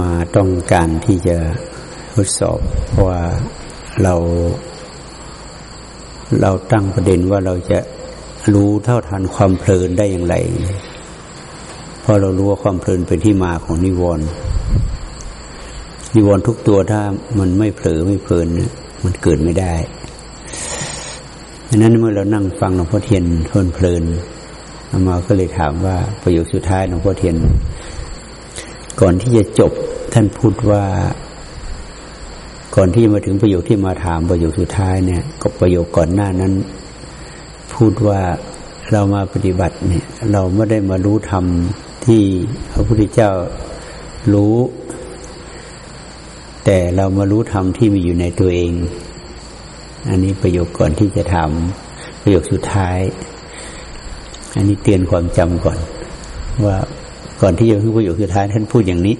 มาต้องการที่จะทดสอบเพราะว่าเรา เราตั้งประเด็นว่าเราจะรู้เท่าทันความเพลินได้อย่างไร เพราะเรารู้ว่าความเพลินเป็นที่มาของนิวรณ์นิวรณ์ทุกตัวถ้ามันไม่เผลอไม่เพลินมันเกิดไม่ได้ดังนั้นเมื่อเรานั่งฟังหลวงพ่อเทียนเพลินเพลินอมาก็เลยถามว่าประโยคสุดท้ายหลวงพ่อเทียน ก่อนที่จะจบท่านพูดว่า ก่อนที่มาถึงประโยคที่มาถามประโยคสุดท้ายเนี่ยก็ประโยคก่อนหน้านั้น พูดว่าเรามาปฏิบัติเนี่ย เราไม่ได้มารู้ธรรมที่พระพุทธเจ้ารู้ แต่เรามารู้ธรรมที่มีอยู่ในตัวเอง อันนี้ประโยคก่อนที่จะถามประโยคสุดท้าย อันนี้เตือนความจำก่อนว่า ก่อนที่จะพูดประโยคสุดท้ายท่านพูดอย่างนี้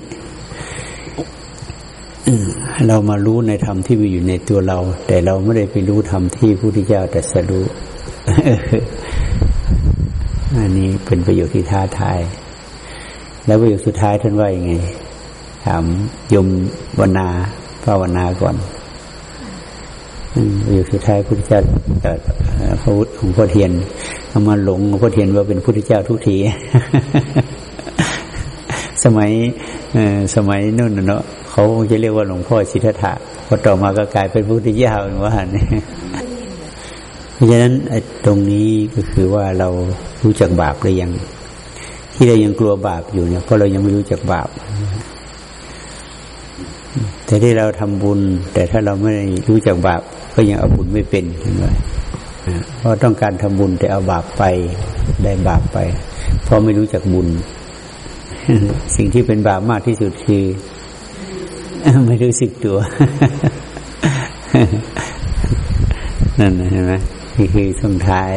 เรามารู้ในธรรมที่มีอยู่ในตัวเรา แต่เราไม่ได้ไปรู้ธรรมที่พระพุทธเจ้าแต่สรู้อันนี้เป็นประโยชน์ที่ท้าทาย แล้วประโยคสุดท้ายท่านว่าอยังไง ถามยมวนาภาวนาก่อนประโยคสุดท้ายพุทธเจ้าพระพุทธของพ่อเทียนเอามาหลงพ่อเทียนว่าเป็นพุทธเจ้าทุกที สมัยสมัยนู่นเนาะเขาจะเรียกว่าหลวงพ่อชิทธะพอต่อมาก็กลายเป็นพุทธเจ้าว่านี่เพราะฉะนั้นตรงนี้ก็คือว่าเรารู้จักบาปหรือยัง ที่เรายังกลัวบาปอยู่เนี่ยเพราะเรายังไม่รู้จักบาป แต่ที่เราทำบุญ แต่ถ้าเราไม่รู้จักบาป ก็ยังเอาบุญไม่เป็นเห็นไหมเพราะต้องการทำบุญแต่เอาบาปไปได้บาปไป เพราะไม่รู้จักบุญ สิ่งที่เป็นบาปมากที่สุดคือ ไม่รู้สึกตัว นั่นนะเห็นไหมนี่คือส่งท้าย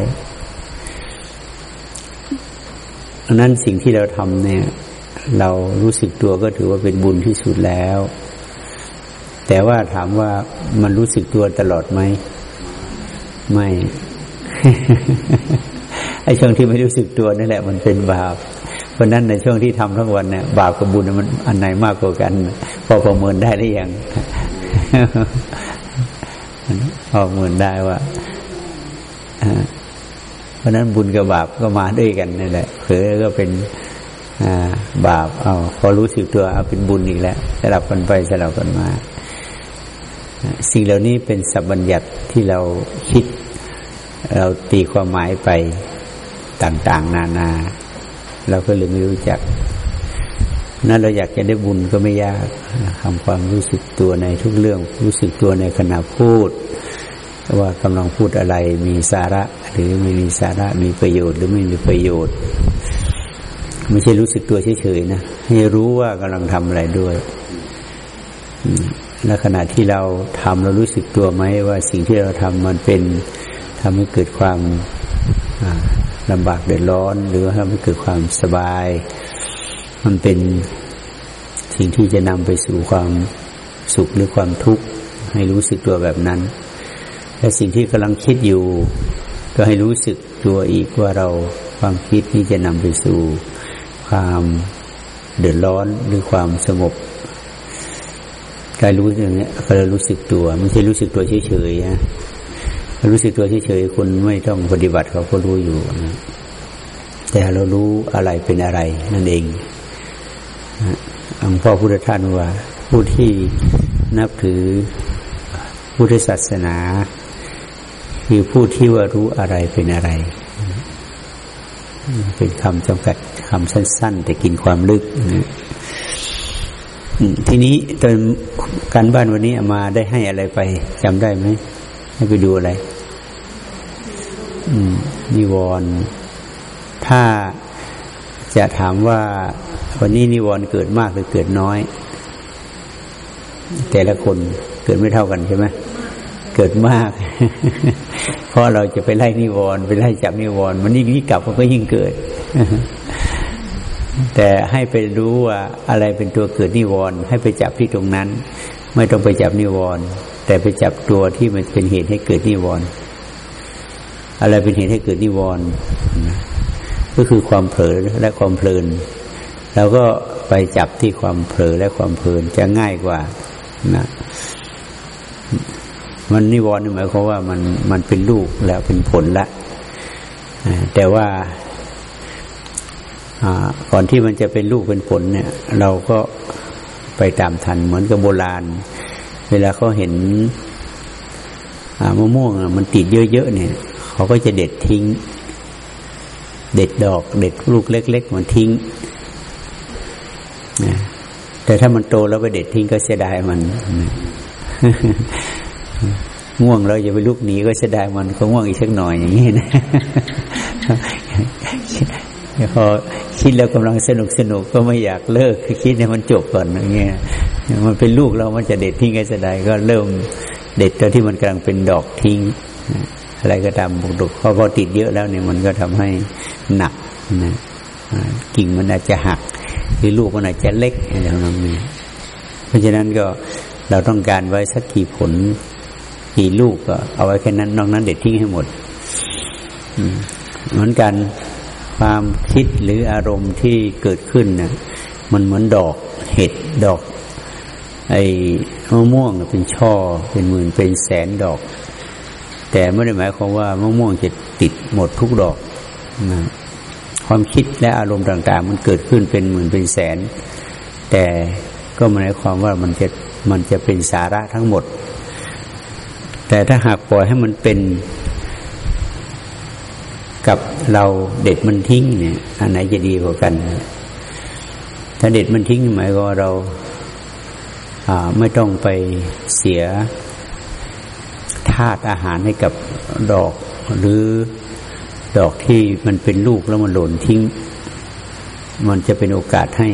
นั้นสิ่งที่เราทำเนี่ย เรารู้สึกตัวก็ถือว่าเป็นบุญที่สุดแล้ว แต่ว่าถามว่ามันรู้สึกตัวตลอดไหมไม่ไอช่วงที่ไม่รู้สึกตัวนั่นแหละ มันเป็นบาป ราะนั้นในช่วงที่ทำทั้งวันเนี่ยบาปกับบุญมันอันไหนมากกว่ากัน พอประเมินได้หรือยังพอประเมินได้ว่าเพราะนั้นบุญกับบาปก็มาด้วยกันนี่แหละเผลอก็เป็นบาปเอาพอรู้สึกตัวเอาเป็นบุญอีกแล้วสลับกันไปสลับกันมา สิ่งเหล่านี้เป็นสัพบัญญัติที่เราคิด เราตีความหมายไปต่าง ๆ นานา เราก็เลยไม่รู้จัก นั้นเราอยากจะได้บุญก็ไม่ยากทำความรู้สึกตัวในทุกเรื่อง รู้สึกตัวในขณะพูด ว่ากำลังพูดอะไรมีสาระ หรือไม่มีสาระมีประโยชน์ หรือไม่มีประโยชน์ ไม่ใช่รู้สึกตัวเฉยๆนะให้รู้ว่ากำลังทำอะไรด้วยและขณะที่เราทำเรารู้สึกตัวไหมว่าสิ่งที่เราทำมันเป็นทำให้เกิดความ ลำบากเดือดร้อน หรือว่าทำให้เกิดความสบาย มันเป็นสิ่งที่จะนำไปสู่ความสุขหรือความทุกข์ให้รู้สึกตัวแบบนั้น และสิ่งที่กำลังคิดอยู่ ก็ให้รู้สึกตัวอีกว่าเราความคิดนี้จะนำไปสู่ความเดือดร้อนหรือความสงบการรู้อย่างนี้ก็เลยรู้สึกตัว ไม่ใช่รู้สึกตัวเฉยๆนะ รู้สึกตัวเฉยๆคนไม่ต้องปฏิบัติเขาก็รู้อยู่นะแต่เรารู้อะไรเป็นอะไร นั่นเองหลวงพ่อพุทธทาสว่า ผู้ที่นับถือพุทธศาสนา คือผู้ที่ว่ารู้อะไรเป็นอะไร เป็นคำจำกัดคำสั้น ๆ แต่กินความลึกทีนี้ตอนการบ้านวันนี้มาได้ให้อะไรไปจำได้ไหมให้ไปดูอะไร นิวรณ์ถ้าจะถามว่าวันนี้นิวรณ์เกิดมากหรือเกิดน้อย แต่ละคนเกิดไม่เท่ากันใช่ไหมเกิดมาก เพราะเราจะไปไล่นิวรณ์ไปไล่จับนิวรณ์มันยิ่งยิ่งกลับมันก็ยิ่งเกิด แต่ให้ไปรู้ว่าอะไรเป็นตัวเกิดนิวรณ์ให้ไปจับที่ตรงนั้น ไม่ต้องไปจับนิวรณ์แต่ไปจับตัวที่มันเป็นเหตุให้เกิดนิวรณ์ อะไรเป็นเหตุให้เกิดนิวรณ์ก็คือความเผลอและความเพลินเราก็ไปจับที่ความเผลอและความเพลินจะง่ายกว่านะมันนิวรณ์หมายความว่ามันมันเป็นลูกแล้วเป็นผลละแต่ว่าก่อนที่มันจะเป็นลูกเป็นผลเนี่ย เราก็ไปตามทันเหมือนกับโบราณ เวลาเขาเห็นมะม่วงมันติดเยอะๆเนี่ย เขาก็จะเด็ดทิ้ง เด็ดดอกเด็ดลูกเล็ก ๆ มันทิ้งแต่ถ้ามันโตแล้วไปเด็ดทิ้งก็เสียดายมันง่วงเราจะไปลุกหนีก็เสียดายมันก็ง่วงอีกสักหน่อยอย่างนี้นะพอคิดแล้วกำลังสนุกสนุกก็ไม่อยากเลิกคิดให้มันจบก่อนอย่างเงี้ยมันเป็นลูกเรามันจะเด็ดทิ้งก็เสียดายก็เริ่มเด็ดตอนที่มันกำลังเป็นดอกทิ้ง อะไรก็ตามบุกดุเพราะพอติดเยอะแล้วเนี่ยมันก็ทำให้หนักนะกิ่งมันอาจจะหัก หรือลูกมันอาจจะเล็กอะไรแบบนี้เพราะฉะนั้นก็เราต้องการไว้สักกี่ผลกี่ลูกก็เอาไว้แค่นั้นนอกนั้นเด็ดทิ้งให้หมดเหมือนกันความคิดหรืออารมณ์ที่เกิดขึ้นนะ่ะมันเหมือนดอกเห็ดดอก ไอ้มะม่วงเป็นช่อเป็นหมื่นเป็นแสนดอก แต่ไม่ได้หมายความว่ามะม่วงจะติดหมดทุกดอกนะความคิดและอารมณ์ต่าง ๆ มันเกิดขึ้นเป็นหมื่นเป็นแสน แต่ก็หมายความว่ามันจะมันจะเป็นสาระทั้งหมด แต่ถ้าหากปล่อยให้มันเป็นกับเราเด็ดมันทิ้งเนี่ยอันไหนจะดีกว่ากัน ถ้าเด็ดมันทิ้งหมายว่าเราไม่ต้องไปเสียาตุอาหารให้กับดอกหรือดอกที่มันเป็นลูกแล้วมันหล่นทิ้ง มันจะเป็นโอกาสให้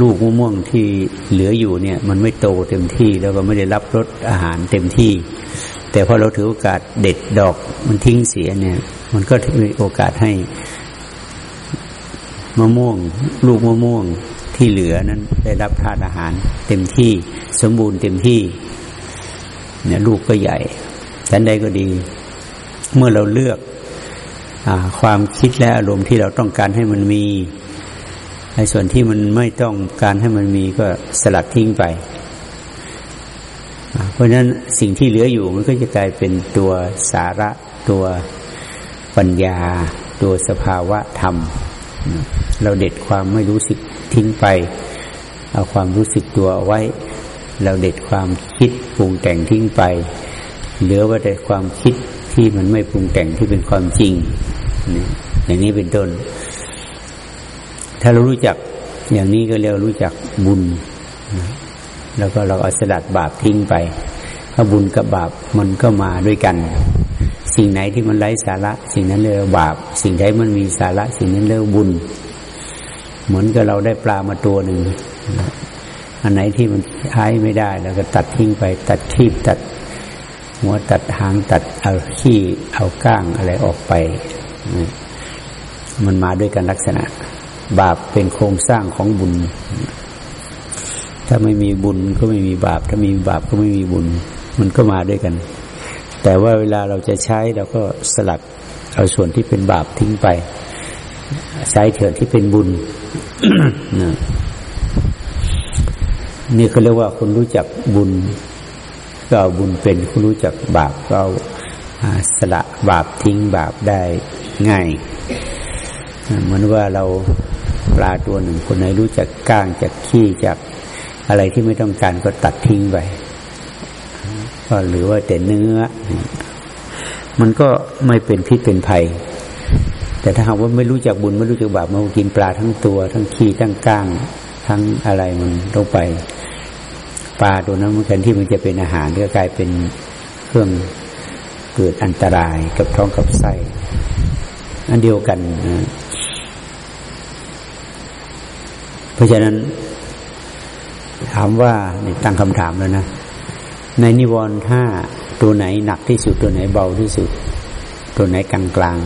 ลูกมะม่วงที่เหลืออยู่เนี่ย มันไม่โตเต็มที่แล้วก็ไม่ได้รับรสอาหารเต็มที่ แต่พอเราถือโอกาสเด็ดดอกมันทิ้งเสียเนี่ย มันก็มีโอกาสให้มะม่วง ลูกมะม่วงที่เหลือนั้น ได้รับทานอาหารเต็มที่สมบูรณ์เต็มที่ เนี่ยลูกก็ใหญ่ แต่ใดก็ดี เมื่อเราเลือกอความคิดและอารมณ์ที่เราต้องการให้มันมีในส่วนที่มันไม่ต้องการให้มันมีก็สลัดทิ้งไป เพราะฉะนั้นสิ่งที่เหลืออยู่มันก็จะกลายเป็นตัวสาระ ตัวปัญญา ตัวสภาวะธรรม เราเด็ดความไม่รู้สึกทิ้งไป เอาความรู้สึกตัวไว้ เราเด็ดความคิดปรุงแต่งทิ้งไป เหลือว่าแต่ความคิดที่มันไม่ปรุงแต่งที่เป็นความจริงอย่างนี้เป็นต้น ถ้าเรารู้จัก อย่างนี้ก็เรียกรู้จักบุญ แล้วก็เราเอาสลัดบาปทิ้งไปถ้าบุญกับบาปมันก็มาด้วยกัน สิ่งไหนที่มันไร้สาระ สิ่งนั้นเรียกว่าบาป สิ่งใดมันมีสาระ สิ่งนั้นเรียกบุญ เหมือนกับเราได้ปลามาตัวหนึ่งอันไหนที่มันใช้ไม่ได้ แล้วก็ตัดทิ้งไป ตัดขีบตัด หัวตัดหางตัดเอาขี้เอาก้างอะไรออกไป มันมาด้วยกันลักษณะ บาปเป็นโครงสร้างของบุญ ถ้าไม่มีบุญก็ไม่มีบาป ถ้ามีบาปก็ไม่มีบุญ มันก็มาด้วยกัน แต่ว่าเวลาเราจะใช้เราก็สลัดเอาส่วนที่เป็นบาปทิ้งไป ใช้เถื่อนที่เป็นบุญนะนี่เขาเรียกว่าคนรู้จักบุญ ก็เอาบุญเป็นคนรู้จักบาปก็เอาสละบาปทิ้งบาปได้ง่าย เหมือนว่าเราปลาตัวหนึ่งคนไหนรู้จักก้างจากขี้จากอะไรที่ไม่ต้องการก็ตัดทิ้งไปก็หรือว่าแต่เนื้อ มันก็ไม่เป็นพิษเป็นภัย แต่ถ้าหากว่าไม่รู้จักบุญไม่รู้จักบาปมากินปลาทั้งตัว ทั้งขี้ทั้งก้าง ทั้งอะไรมันลงไป ปลาตัวนั้นมันแทนที่มันจะเป็นอาหารก็กลายเป็นเครื่องเกิดอันตรายกับท้องกับไส้อันเดียวกันนะราะฉะนั้น ถามว่าตั้งคำถามแล้วนะในนิวรณ์ห้าตัวไหนหนักที่สุดตัวไหนเบาที่สุด ตัวไหนกลางกลาง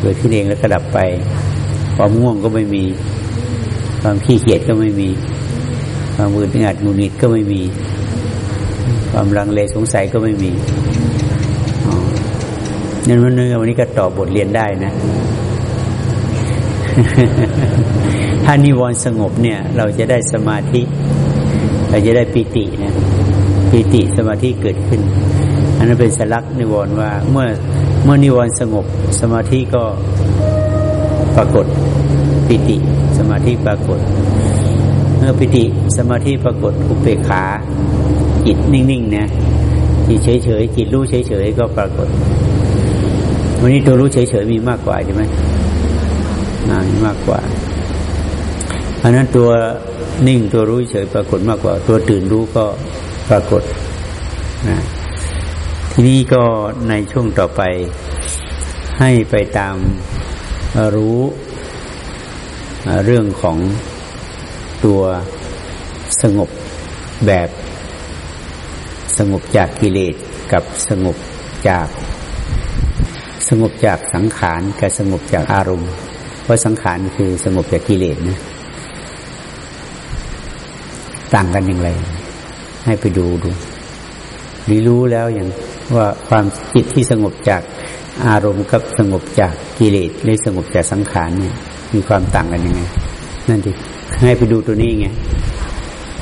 เกิดขึ้นเองแล้วก็ดับไป ความง่วงก็ไม่มี ความขี้เกียจก็ไม่มี ความมืองัดงูนิดก็ไม่มี ความลังเลสงสัยก็ไม่มีนั่นวันนี้ก็ตอบบทเรียนได้นะ ถ้านิวรณ์สงบเนี่ย เราจะได้สมาธิ เราจะได้ปิตินะปิติสมาธิเกิดขึ้น อันนั้นเป็นสลักนิวรณ์ว่าเมื่อเมื่อนิวรณ์สงบ สมาธิก็ปรากฏปิติ สมาธิปรากฏ เมื่อปิติสมาธิปรากฏอุเบกขาจิตนิ่งๆนะจิตเฉยๆจิตรู้เฉยๆก็ปรากฏ วันนี้ตัวรู้เฉยๆมีมากกว่าใช่ไหมมีมากกว่าอันนั้นตัวนิ่งตัวรู้เฉยปรากฏมากกว่า ตัวตื่นรู้ก็ปรากฏนะทีนี้ก็ในช่วงต่อไปให้ไปตามรู้เรื่องของ ตัวสงบแบบสงบจากกิเลสกับสงบจาก สงบจากสังขารกับสงบจากอารมณ์ เพราะสังขารคือสงบจากกิเลสนะต่างกันอย่างไร ให้ไปดูดูรีรู้แล้วอย่างว่าความจิตที่สงบจากอารมณ์กับสงบจากกิเลสหรือสงบจากสังขารเนี่ยมีความต่างกันยังไง นั่นดิ ให้ไปดูตัวนี้ไง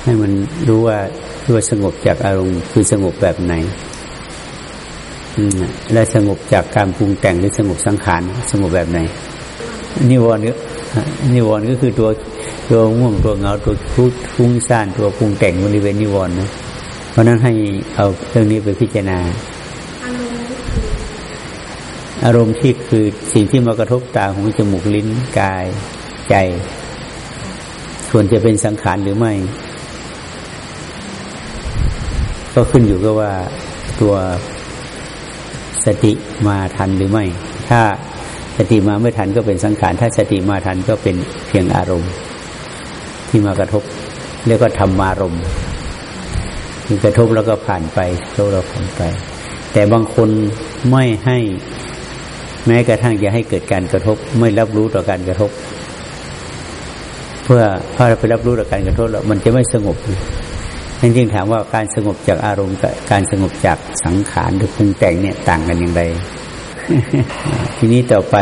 ให้มันรู้ว่าตัวสงบจากอารมณ์คือสงบแบบไหนและสงบจากการปรุงแต่งหรือสงบสังขารสงบแบบไหนนิวรณ์นิวรณ์ก็คือตัวตัวง่วงตัวเงาตัวทุกฟุ้งซ่านตัวปรุงแต่งบริเวณนิวรณ์นะเพราะนั้นให้เอาเรื่องนี้ไปพิจารณา อารมณ์ที่คือสิ่งที่มากระทบตาหูจมูกลิ้นกายใจ ส่วนจะเป็นสังขารหรือไม่ ก็ขึ้นอยู่กับว่าตัวสติมาทันหรือไม่ ถ้าสติมาไม่ทันก็เป็นสังขาร ถ้าสติมาทันก็เป็นเพียงอารมณ์ ที่มากระทบเรียกว่าธรรมารมณ์ที่กระทบแล้วก็ผ่านไปกระทบเราผ่านไป แต่บางคนไม่ให้แม้กระทั่งจะให้เกิดการกระทบ ไม่รับรู้ต่อการกระทบ เพื่อพอเราไปรับรู้ต่อการกระทบแล้วมันจะไม่สงบจริงๆถามว่าการสงบจากอารมณ์กับการสงบจากสังขารหรือปรุงแต่งเนี่ยต่างกันอย่างไร ทีนี้ต่อไป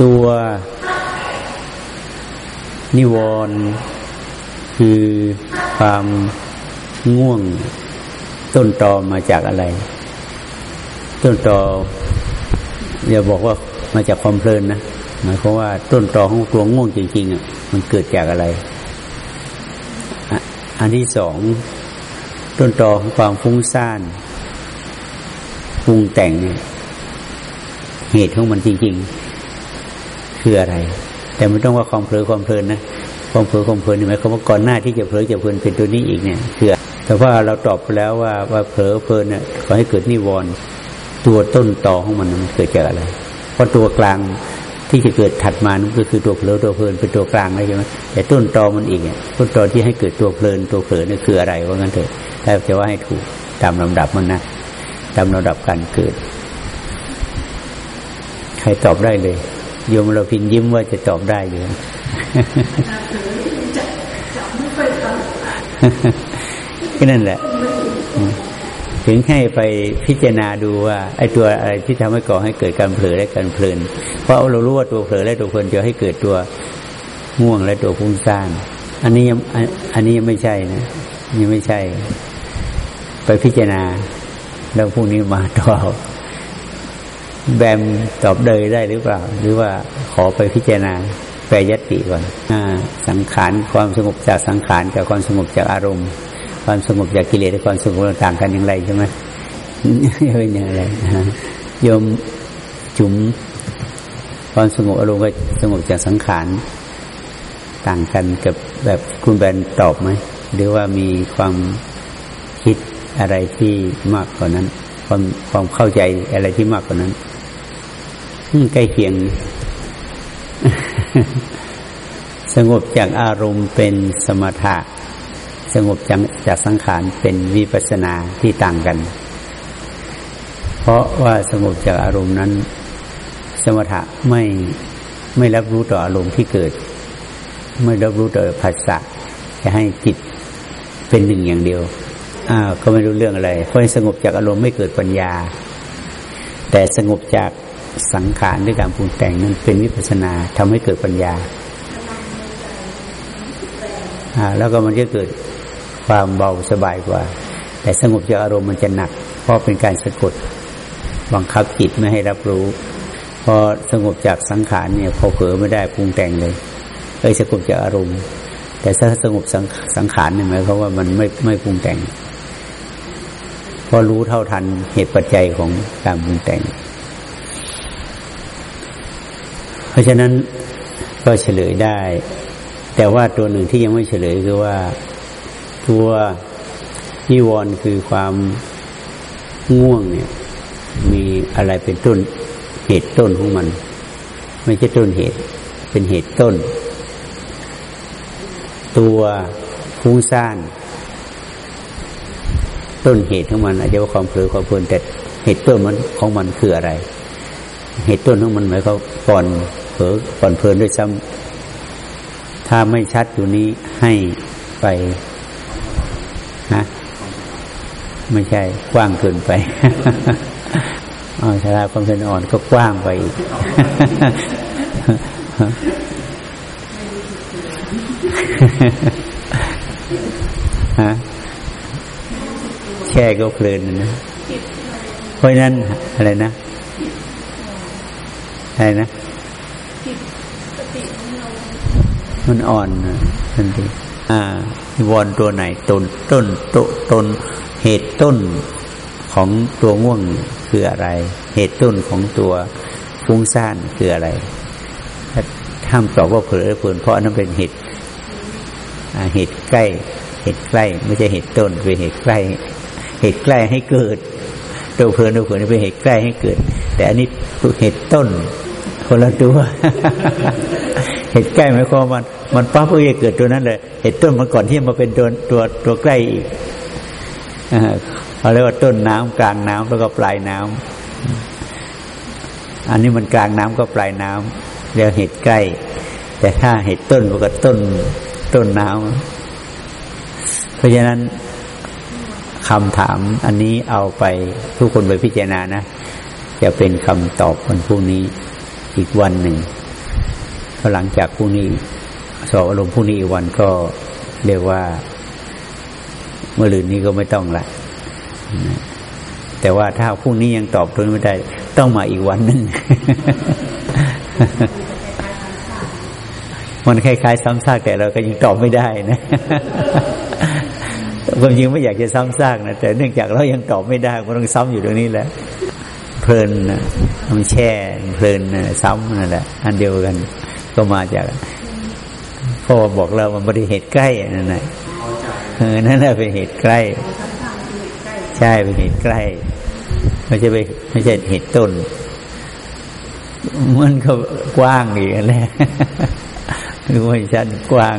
ตัวนิวรณ์คือความง่วงต้นตอมาจากอะไร ต้นตออย่าบอกว่ามาจากความเพลินนะ หมายความว่าต้นตอของตัวง่วงจริงๆอะมันเกิดจากอะไร อันที่สองต้นตอของความฟุ้งซ่านปรุงแต่งเนี่ยเหตุของมันจริง ๆ คืออะไร แต่ไม่ต้องว่าความเผลอความเพลินนะความเผลอความเพลินหมายความว่าก่อนหน้าที่จะเผลอจะเพลินเป็นตัวนี้อีกเนี่ยคือแต่ว่าเราตอบไปแล้วว่าว่าเผลอเพลินเนี่ยขอให้เกิดนิวรณ์ตัวต้นตอของมันมันเกิดจากอะไรเพราะตัวกลาง ที่จะเกิดถัดมานั่นก็คือตัวเผลอตัวเพลินเป็นตัวกลางใช่ไหมแต่ต้นตอมันอีกเนี่ยต้นตอที่ให้เกิดตัวเพลินตัวเผลอเนี่ยคืออะไรว่างั้นเถอะถ้าจะว่าให้ถูกตามลำดับมันนะตามลำดับการเกิด ใครตอบได้เลย โยมเราพินยิ้มว่าจะตอบได้อยู่ก็นั่นแหละ ถึงให้ไปพิจารณาดูว่าไอ้ตัวอะไรที่ทำให้ก่อให้เกิดการเผลอและการเพลิน เพราะเรารู้ว่าตัวเผลอและตัวเพลินจะให้เกิดตัวง่วงและตัวพุ่งซ่านอันนี้ยังอันนี้ยังไม่ใช่นะยังไม่ใช่ ไปพิจารณา แล้วพรุ่งนี้มาต่อแบมตอบเดยได้หรือเปล่า หรือว่าขอไปพิจารณาแปรยติก่อนอสังขารความสงบจากสังขารกับความสงบจากอารมณ์ ความสงบจากกิเลสและความสงบต่างกันอย่างไรใช่ไหมเป็นอย่างไรโยมจุ๋มความสงบอารมณ์กับสงบจากสังขารต่างกันกับแบบคุณแบนตอบไหมหรือว่ามีความคิดอะไรที่มากกว่านั้น ความความเข้าใจอะไรที่มากกว่านั้นใกล้เคียง สงบจากอารมณ์เป็นสมถะ สงบจากจากสังขารเป็นวิปัสนาที่ต่างกัน เพราะว่าสงบจากอารมณ์นั้น สมถะไม่ไม่รับรู้ต่ออารมณ์ที่เกิด ไม่รับรู้ต่อภาษาจะให้จิตเป็นหนึ่งอย่างเดียวอ้าวก็ไม่รู้เรื่องอะไร เพราะสงบจากอารมณ์ไม่เกิดปัญญา แต่สงบจากสังขารด้วยการปรุงแต่งนั้นเป็นวิปัสนาทำให้เกิดปัญญาอ่าแล้วก็มันจะเกิด ความเบาสบายกว่า แต่สงบจากอารมณ์มันจะหนัก เพราะเป็นการสะกดบังคับจิตไม่ให้รับรู้พอสงบจากสังขารเนี่ยพอเผลอไม่ได้ปรุงแต่งเลยเอ้ยสงบจากอารมณ์ แต่ถ้าสงบสังสังขารเนี่ยหมายความว่ามันไม่ไม่ปรุงแต่งพอรู้เท่าทันเหตุปัจจัยของการปรุงแต่ง เพราะฉะนั้นก็เฉลยได้ แต่ว่าตัวหนึ่งที่ยังไม่เฉลยคือว่า ตัวนิวรณ์คือความง่วงเนี่ย มีอะไรเป็นต้นเหตุต้นของมัน ไม่ใช่ต้นเหตุ เป็นเหตุต้น ตัวฟุ้งซ่านต้นเหตุของมันอาจจะว่าความเผลอความเพลินแต่เหตุต้นมันของมันคืออะไร เหตุต้นของมันหมายความก่อนเผลอก่อนเพลินด้วยซ้ำถ้าไม่ชัดอยู่นี้ให้ไป ฮะไม่ใช่กว้างเกินไปอ๋อชาลาความเป็นอ่อนก็กว้างไปอีกฮะแช่ก็เพลินนะเพราะนั้นอะไรนะอะไรนะมันอ่อนนะทันที อ่าวอนตัวไหนต้นต้นตต้นเหตุต้นของตัวง่วงคืออะไร เหตุต้นของตัวฟุ้งซ่านคืออะไรห้ามตอบว่าเผลอเพลินเพราะนั้นเป็นเหตุเหตุใกล้ เหตุใกล้ ไม่ใช่เหตุต้นเป็นเหตุใกล้ เหตุใกล้ให้เกิดตัวเพลินตัวเพลินเป็นเหตุใกล้ให้เกิด แต่อันนี้เหตุต้นคนละตัว เหตุใกล้หมายความมันมันปั๊บก็จะเกิดตัวนั้นเลยเหตุต้นมันก่อนที่มาเป็นตัวตัวตัวใกล้อีกเขาเรียกว่าต้นน้ำกลางน้ำแล้วก็ปลายน้ำอันนี้มันกลางน้ำก็ปลายน้ำเรียกเหตุใกล้ แต่ถ้าเหตุต้นมันก็ต้นต้นน้ำเพราะฉะนั้นคำถามอันนี้เอาไปทุกคนไปพิจารณานะ จะเป็นคำตอบวันพรุ่งนี้อีกวันหนึ่ง พอหลังจากพรุ่งนี้สอบอารมณ์พรุ่งนี้อีกวันก็เรียกว่าเมื่อลืนนี้ก็ไม่ต้องละแต่ว่าถ้าพรุ่งนี้ยังตอบตัวไม่ได้ ต้องมาอีกวันหนึ่งมันคล้ายๆซ้ำซากแต่เราก็ยังตอบไม่ได้นะความจริงไม่อยากจะซ้ำซากนะแต่เนื่องจากเรายังตอบไม่ได้ก็ต้องซ้ำอยู่ตรงนี้แหละเพลินนะมันแช่เพลินนะซ้ำนั่นแหละอันเดียวกัน ก็มาจากพ่อบอกเรามันบริเหตุใกล้นั่นแหละเออนั่นแหละเป็นเหตุใกล้ ใช่เป็นเหตุใกล้ไม่ใช่ไปไม่ใช่เหตุต้น มันก็กว้างอีกแหละคือว่าชั้นกว้าง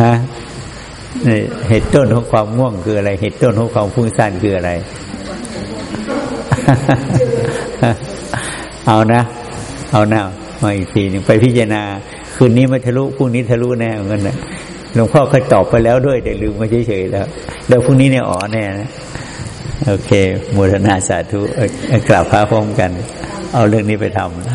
ฮะ เหตุต้นของความง่วงคืออะไร เหตุต้นของความฟุ้งซ่านคืออะไร เอานะ เอาหน้ามาอีกทีหนึ่งไปพิจารณา คืนนี้ม่ทะลุพรุ่งนี้ทะลุแน่เหมือนกันนะหลวงพ่อเคยตอบไปแล้วด้วย แต่ลืมมาเฉยๆแล้ว แล้วพรุ่งนี้เนี่ยอ๋อแน่นะโอเคมูทนาสาธุกล่าวพระพร้อมกัน เอาเรื่องนี้ไปทำ